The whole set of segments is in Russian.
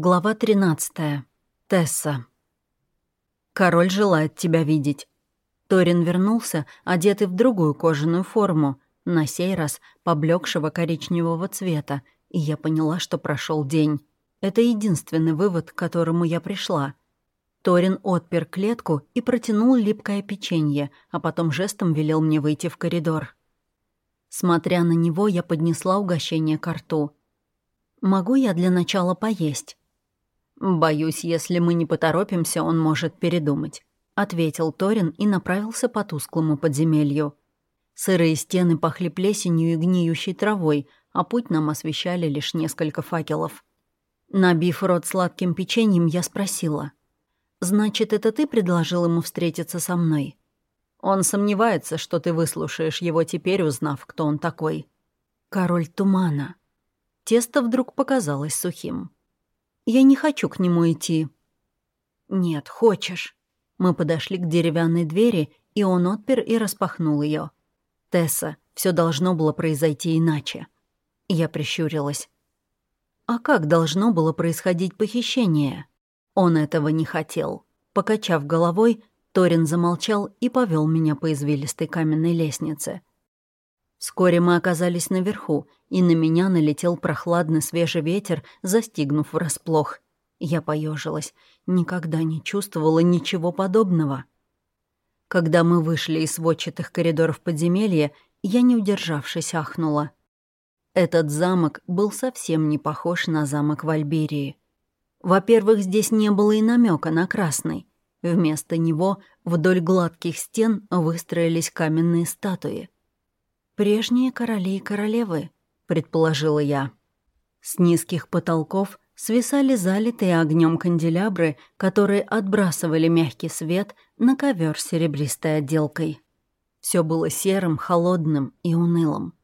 Глава 13. Тесса. «Король желает тебя видеть». Торин вернулся, одетый в другую кожаную форму, на сей раз поблекшего коричневого цвета, и я поняла, что прошел день. Это единственный вывод, к которому я пришла. Торин отпер клетку и протянул липкое печенье, а потом жестом велел мне выйти в коридор. Смотря на него, я поднесла угощение к рту. «Могу я для начала поесть?» «Боюсь, если мы не поторопимся, он может передумать», — ответил Торин и направился по тусклому подземелью. Сырые стены пахли плесенью и гниющей травой, а путь нам освещали лишь несколько факелов. Набив рот сладким печеньем, я спросила. «Значит, это ты предложил ему встретиться со мной?» «Он сомневается, что ты выслушаешь его теперь, узнав, кто он такой». «Король тумана». Тесто вдруг показалось сухим. Я не хочу к нему идти». «Нет, хочешь». Мы подошли к деревянной двери, и он отпер и распахнул ее. «Тесса, все должно было произойти иначе». Я прищурилась. «А как должно было происходить похищение?» Он этого не хотел. Покачав головой, Торин замолчал и повел меня по извилистой каменной лестнице. Вскоре мы оказались наверху, и на меня налетел прохладный свежий ветер, застигнув врасплох. Я поежилась, никогда не чувствовала ничего подобного. Когда мы вышли из сводчатых коридоров подземелья, я, не удержавшись, ахнула. Этот замок был совсем не похож на замок в Альберии. Во-первых, здесь не было и намека на красный. Вместо него вдоль гладких стен выстроились каменные статуи — «Прежние короли и королевы», — предположила я. С низких потолков свисали залитые огнем канделябры, которые отбрасывали мягкий свет на ковер с серебристой отделкой. Все было серым, холодным и унылым.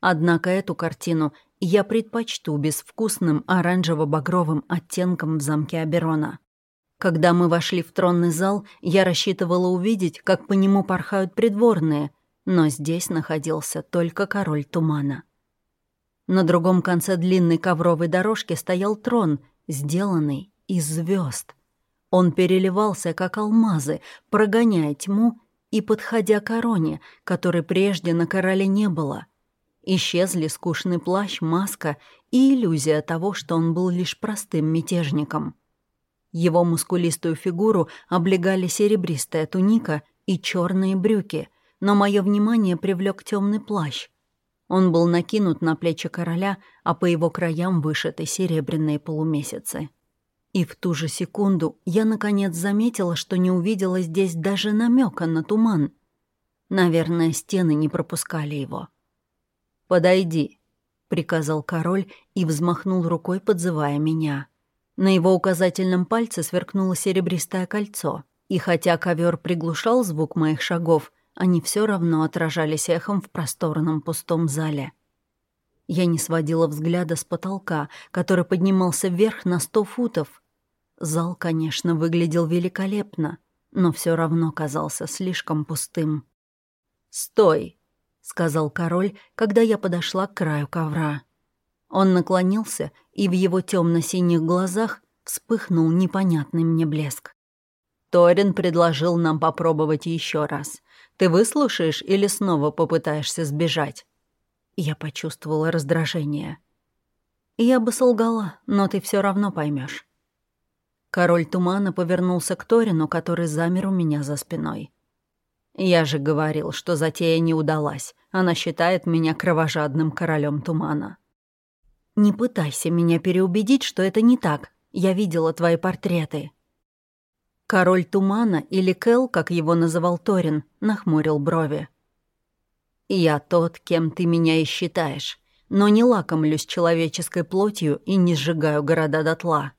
Однако эту картину я предпочту безвкусным оранжево-багровым оттенком в замке Аберона. Когда мы вошли в тронный зал, я рассчитывала увидеть, как по нему порхают придворные — но здесь находился только король тумана. На другом конце длинной ковровой дорожки стоял трон, сделанный из звезд. Он переливался, как алмазы, прогоняя тьму и подходя к короне, которой прежде на короле не было. Исчезли скучный плащ, маска и иллюзия того, что он был лишь простым мятежником. Его мускулистую фигуру облегали серебристая туника и черные брюки, но мое внимание привлек темный плащ. Он был накинут на плечи короля, а по его краям вышиты серебряные полумесяцы. И в ту же секунду я наконец заметила, что не увидела здесь даже намека на туман. Наверное, стены не пропускали его. «Подойди», — приказал король и взмахнул рукой, подзывая меня. На его указательном пальце сверкнуло серебристое кольцо, и хотя ковер приглушал звук моих шагов, они все равно отражались эхом в просторном пустом зале. Я не сводила взгляда с потолка, который поднимался вверх на сто футов. Зал, конечно, выглядел великолепно, но все равно казался слишком пустым. «Стой!» — сказал король, когда я подошла к краю ковра. Он наклонился, и в его темно-синих глазах вспыхнул непонятный мне блеск. Торин предложил нам попробовать еще раз. Ты выслушаешь или снова попытаешься сбежать?» Я почувствовала раздражение. «Я бы солгала, но ты все равно поймешь. Король тумана повернулся к Торину, который замер у меня за спиной. «Я же говорил, что затея не удалась. Она считает меня кровожадным королем тумана». «Не пытайся меня переубедить, что это не так. Я видела твои портреты». Король тумана, или Кэл, как его называл Торин, нахмурил брови. «Я тот, кем ты меня и считаешь, но не лакомлюсь человеческой плотью и не сжигаю города дотла.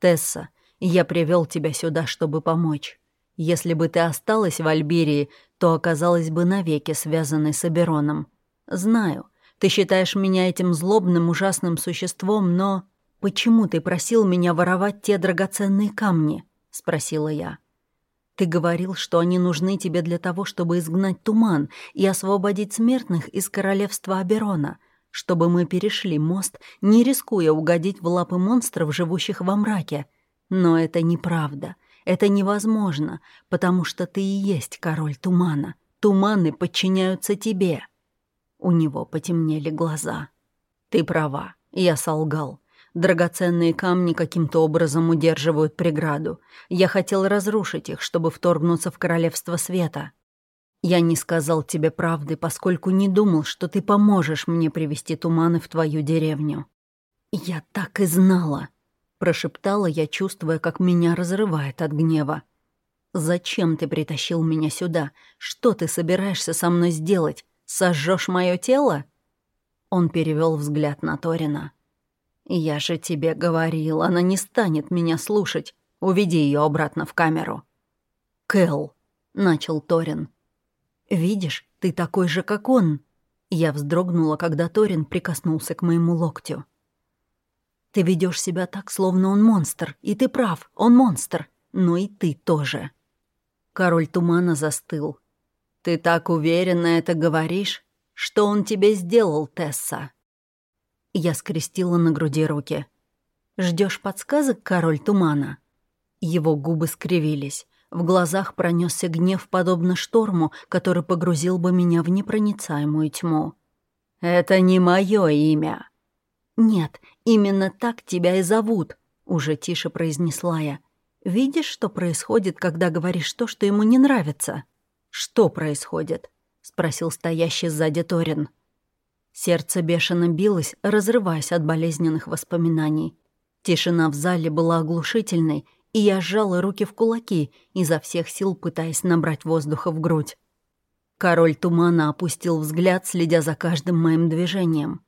Тесса, я привел тебя сюда, чтобы помочь. Если бы ты осталась в Альберии, то оказалась бы навеки связанной с Абероном. Знаю, ты считаешь меня этим злобным, ужасным существом, но... Почему ты просил меня воровать те драгоценные камни?» — спросила я. «Ты говорил, что они нужны тебе для того, чтобы изгнать туман и освободить смертных из королевства Аберона. чтобы мы перешли мост, не рискуя угодить в лапы монстров, живущих во мраке. Но это неправда. Это невозможно, потому что ты и есть король тумана. Туманы подчиняются тебе. У него потемнели глаза. Ты права, я солгал. Драгоценные камни каким-то образом удерживают преграду. Я хотел разрушить их, чтобы вторгнуться в королевство света. Я не сказал тебе правды, поскольку не думал, что ты поможешь мне привести туманы в твою деревню. Я так и знала, прошептала я, чувствуя, как меня разрывает от гнева. Зачем ты притащил меня сюда? Что ты собираешься со мной сделать? Сожжешь мое тело? Он перевел взгляд на Торина. «Я же тебе говорил, она не станет меня слушать. Уведи ее обратно в камеру». «Кэл», — начал Торин. «Видишь, ты такой же, как он». Я вздрогнула, когда Торин прикоснулся к моему локтю. «Ты ведешь себя так, словно он монстр, и ты прав, он монстр, но и ты тоже». Король тумана застыл. «Ты так уверенно это говоришь? Что он тебе сделал, Тесса?» Я скрестила на груди руки. Ждешь подсказок, король тумана?» Его губы скривились. В глазах пронесся гнев, подобно шторму, который погрузил бы меня в непроницаемую тьму. «Это не мое имя». «Нет, именно так тебя и зовут», — уже тише произнесла я. «Видишь, что происходит, когда говоришь то, что ему не нравится?» «Что происходит?» — спросил стоящий сзади Торин. Сердце бешено билось, разрываясь от болезненных воспоминаний. Тишина в зале была оглушительной, и я сжала руки в кулаки, изо всех сил пытаясь набрать воздуха в грудь. Король тумана опустил взгляд, следя за каждым моим движением.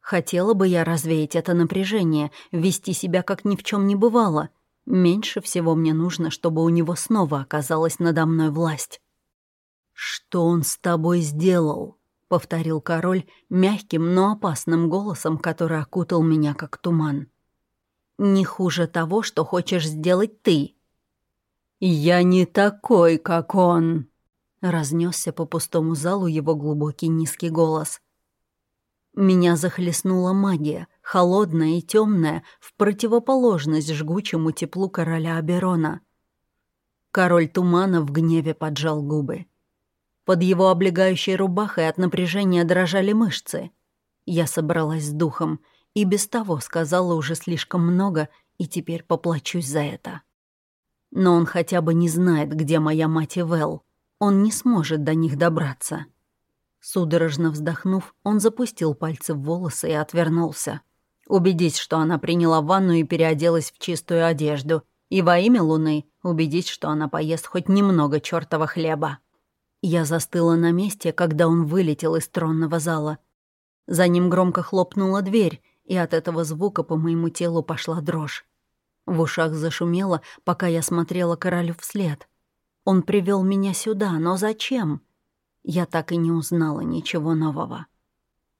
Хотела бы я развеять это напряжение, вести себя как ни в чем не бывало. Меньше всего мне нужно, чтобы у него снова оказалась надо мной власть. «Что он с тобой сделал?» — повторил король мягким, но опасным голосом, который окутал меня как туман. «Не хуже того, что хочешь сделать ты». «Я не такой, как он», — разнесся по пустому залу его глубокий низкий голос. Меня захлестнула магия, холодная и темная, в противоположность жгучему теплу короля Аберона. Король тумана в гневе поджал губы. Под его облегающей рубахой от напряжения дрожали мышцы. Я собралась с духом и без того сказала уже слишком много и теперь поплачусь за это. Но он хотя бы не знает, где моя мать и Вэл. Он не сможет до них добраться. Судорожно вздохнув, он запустил пальцы в волосы и отвернулся. Убедись, что она приняла ванну и переоделась в чистую одежду. И во имя Луны убедись, что она поест хоть немного чёртова хлеба. Я застыла на месте, когда он вылетел из тронного зала. За ним громко хлопнула дверь, и от этого звука по моему телу пошла дрожь. В ушах зашумело, пока я смотрела королю вслед. Он привел меня сюда, но зачем? Я так и не узнала ничего нового.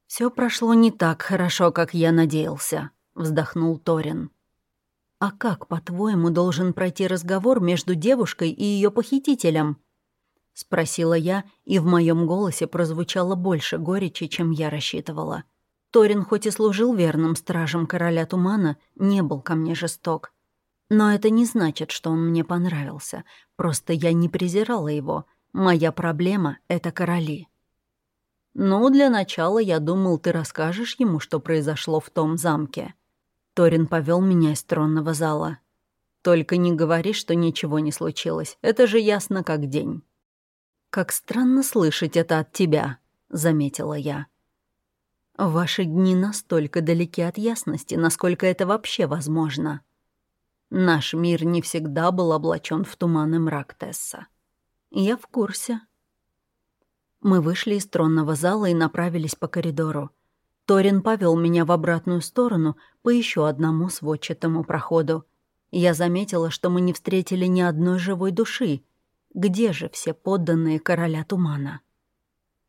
Все прошло не так хорошо, как я надеялся», — вздохнул Торин. «А как, по-твоему, должен пройти разговор между девушкой и ее похитителем?» — спросила я, и в моем голосе прозвучало больше горечи, чем я рассчитывала. Торин, хоть и служил верным стражем короля тумана, не был ко мне жесток. Но это не значит, что он мне понравился. Просто я не презирала его. Моя проблема — это короли. «Ну, для начала, я думал, ты расскажешь ему, что произошло в том замке». Торин повел меня из тронного зала. «Только не говори, что ничего не случилось. Это же ясно как день». «Как странно слышать это от тебя», — заметила я. «Ваши дни настолько далеки от ясности, насколько это вообще возможно. Наш мир не всегда был облачен в туман и мрак Тесса. Я в курсе». Мы вышли из тронного зала и направились по коридору. Торин повел меня в обратную сторону по еще одному сводчатому проходу. Я заметила, что мы не встретили ни одной живой души — где же все подданные короля тумана?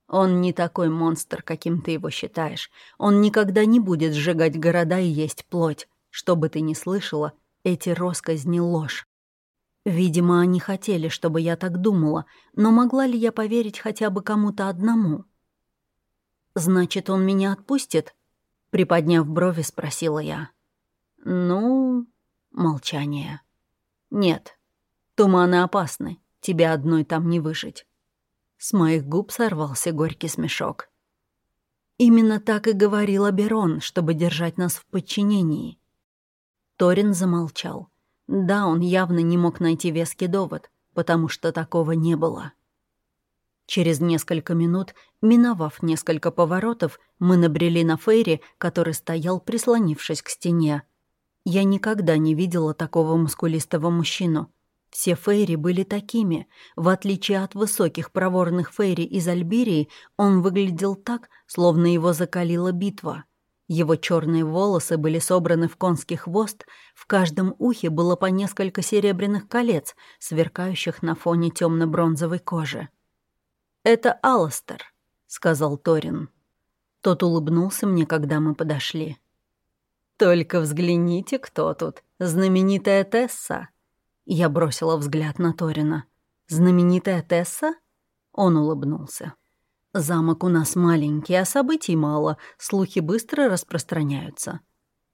Он не такой монстр, каким ты его считаешь. Он никогда не будет сжигать города и есть плоть. Что бы ты ни слышала, эти росказни — ложь. Видимо, они хотели, чтобы я так думала, но могла ли я поверить хотя бы кому-то одному? «Значит, он меня отпустит?» Приподняв брови, спросила я. «Ну...» Молчание. «Нет, туманы опасны, тебя одной там не выжить». С моих губ сорвался горький смешок. Именно так и говорил Аберон, чтобы держать нас в подчинении. Торин замолчал. Да, он явно не мог найти веский довод, потому что такого не было. Через несколько минут, миновав несколько поворотов, мы набрели на Фейри, который стоял, прислонившись к стене. Я никогда не видела такого мускулистого мужчину. Все Фейри были такими. В отличие от высоких проворных Фейри из Альберии, он выглядел так, словно его закалила битва. Его черные волосы были собраны в конский хвост, в каждом ухе было по несколько серебряных колец, сверкающих на фоне темно-бронзовой кожи. «Это Алластер», — сказал Торин. Тот улыбнулся мне, когда мы подошли. «Только взгляните, кто тут. Знаменитая Тесса». Я бросила взгляд на Торина. «Знаменитая Тесса?» Он улыбнулся. «Замок у нас маленький, а событий мало, слухи быстро распространяются».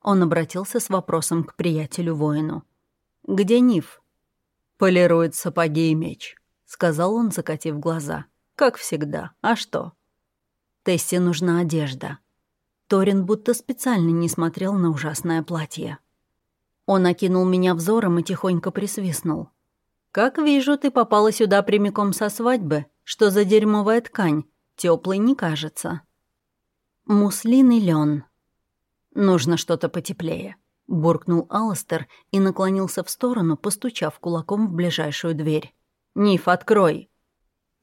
Он обратился с вопросом к приятелю-воину. «Где Ниф?» «Полирует сапоги и меч», — сказал он, закатив глаза. Как всегда. А что? Тессе нужна одежда. Торин будто специально не смотрел на ужасное платье. Он окинул меня взором и тихонько присвистнул. «Как вижу, ты попала сюда прямиком со свадьбы. Что за дерьмовая ткань? Теплой не кажется». «Муслин и лен. «Нужно что-то потеплее», — буркнул Алластер и наклонился в сторону, постучав кулаком в ближайшую дверь. «Ниф, открой!»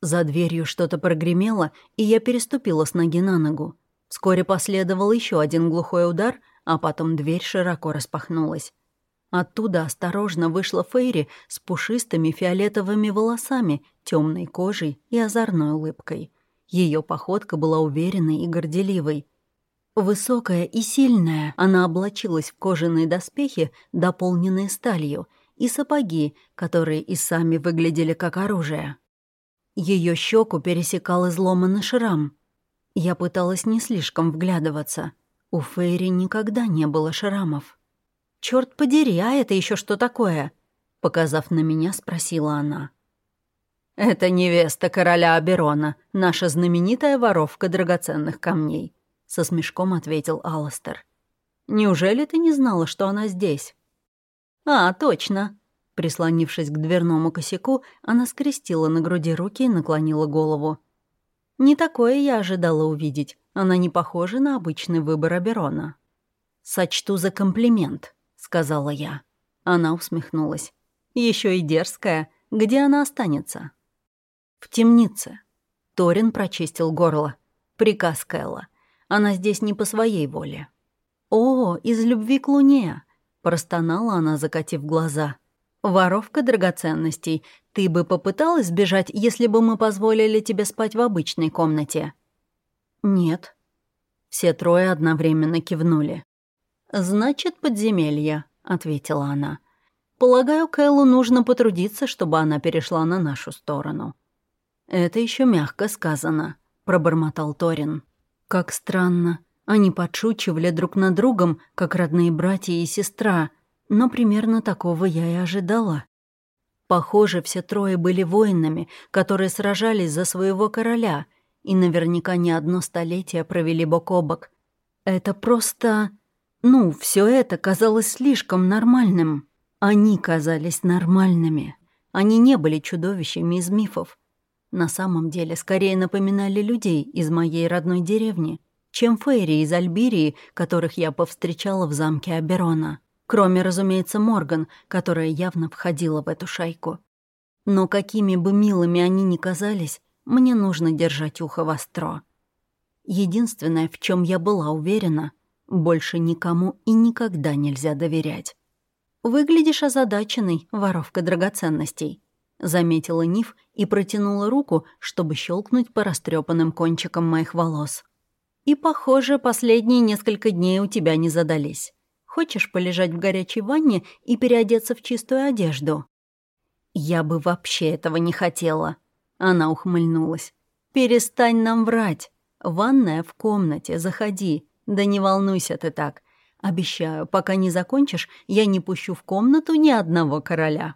За дверью что-то прогремело, и я переступила с ноги на ногу. Вскоре последовал еще один глухой удар, а потом дверь широко распахнулась. Оттуда осторожно вышла Фейри с пушистыми фиолетовыми волосами, темной кожей и озорной улыбкой. Ее походка была уверенной и горделивой. Высокая и сильная, она облачилась в кожаные доспехи, дополненные сталью, и сапоги, которые и сами выглядели как оружие. Ее щеку пересекал изломанный шрам. Я пыталась не слишком вглядываться. У Фейри никогда не было шрамов. Черт подери, а это еще что такое?» Показав на меня, спросила она. «Это невеста короля Аберона, наша знаменитая воровка драгоценных камней», — со смешком ответил Алластер. «Неужели ты не знала, что она здесь?» «А, точно. Прислонившись к дверному косяку, она скрестила на груди руки и наклонила голову. Не такое я ожидала увидеть. Она не похожа на обычный выбор Аберона. «Сочту за комплимент», — сказала я. Она усмехнулась. Еще и дерзкая. Где она останется?» «В темнице». Торин прочистил горло. «Приказ Кэлла. Она здесь не по своей воле». «О, из любви к луне!» — простонала она, закатив глаза. «Воровка драгоценностей, ты бы попыталась сбежать, если бы мы позволили тебе спать в обычной комнате?» «Нет». Все трое одновременно кивнули. «Значит, подземелье», — ответила она. «Полагаю, Кэллу нужно потрудиться, чтобы она перешла на нашу сторону». «Это еще мягко сказано», — пробормотал Торин. «Как странно. Они подшучивали друг над другом, как родные братья и сестра, но примерно такого я и ожидала. Похоже, все трое были воинами, которые сражались за своего короля, и наверняка не одно столетие провели бок о бок. Это просто... Ну, все это казалось слишком нормальным. Они казались нормальными. Они не были чудовищами из мифов. На самом деле, скорее напоминали людей из моей родной деревни, чем фейри из Альбирии, которых я повстречала в замке Аберона. Кроме, разумеется, Морган, которая явно входила в эту шайку. Но какими бы милыми они ни казались, мне нужно держать ухо востро. Единственное, в чем я была уверена, больше никому и никогда нельзя доверять. «Выглядишь озадаченной, воровка драгоценностей», — заметила Ниф и протянула руку, чтобы щелкнуть по растрепанным кончикам моих волос. «И, похоже, последние несколько дней у тебя не задались. Хочешь полежать в горячей ванне и переодеться в чистую одежду?» «Я бы вообще этого не хотела», — она ухмыльнулась. «Перестань нам врать. Ванная в комнате, заходи. Да не волнуйся ты так. Обещаю, пока не закончишь, я не пущу в комнату ни одного короля».